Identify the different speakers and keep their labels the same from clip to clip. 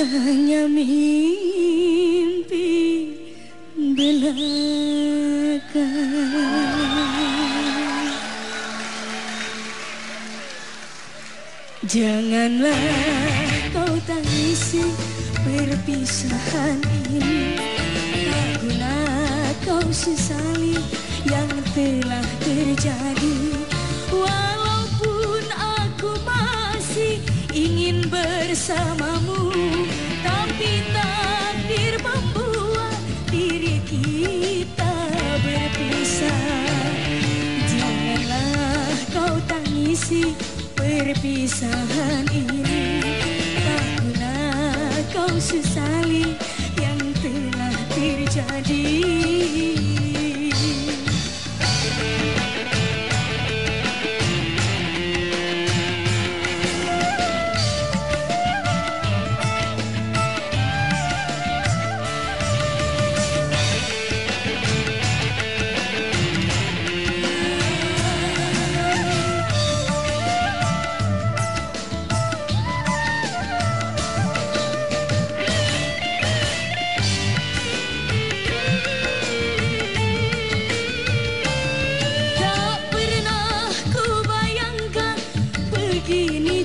Speaker 1: hanya mimpi belaka. Janganlah kau tangisi perpisahan ini. Tak guna kau sesali yang telah terjadi. Wah, bersamamu. Tapi takdir membuat diri kita berpisah. Janganlah kau tangisi perpisahan ini. Tak kau sesali yang telah terjadi.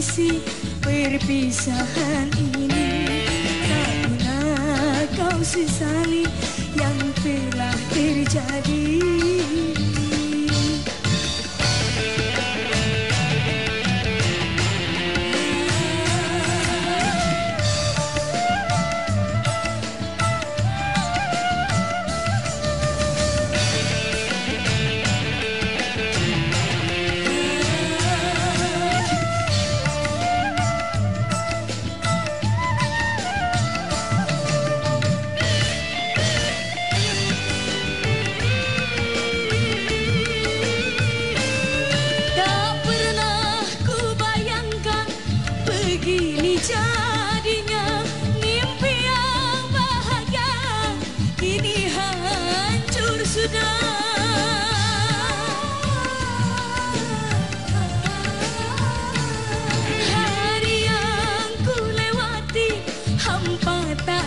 Speaker 1: isi perpisahan ini Tak pernah kau sesali yang telah terjadi. begini jadinya mimpi yang bahagia. Kini hancur sudah. Hari yang ku lewati hampa tak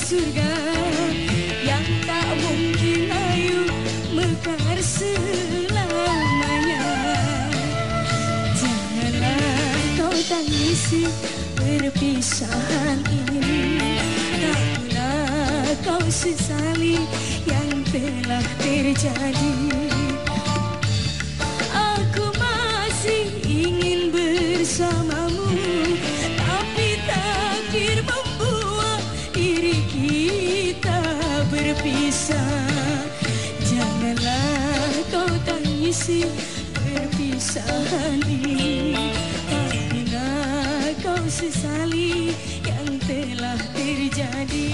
Speaker 1: surga yang tak mungkin ayu mekar selamanya. Janganlah kau tangisi perpisahan ini. Tak pernah kau sesali yang telah terjadi. bisa. Janganlah kau tangisi perpisahan ini. Apabila kau sesali yang telah terjadi.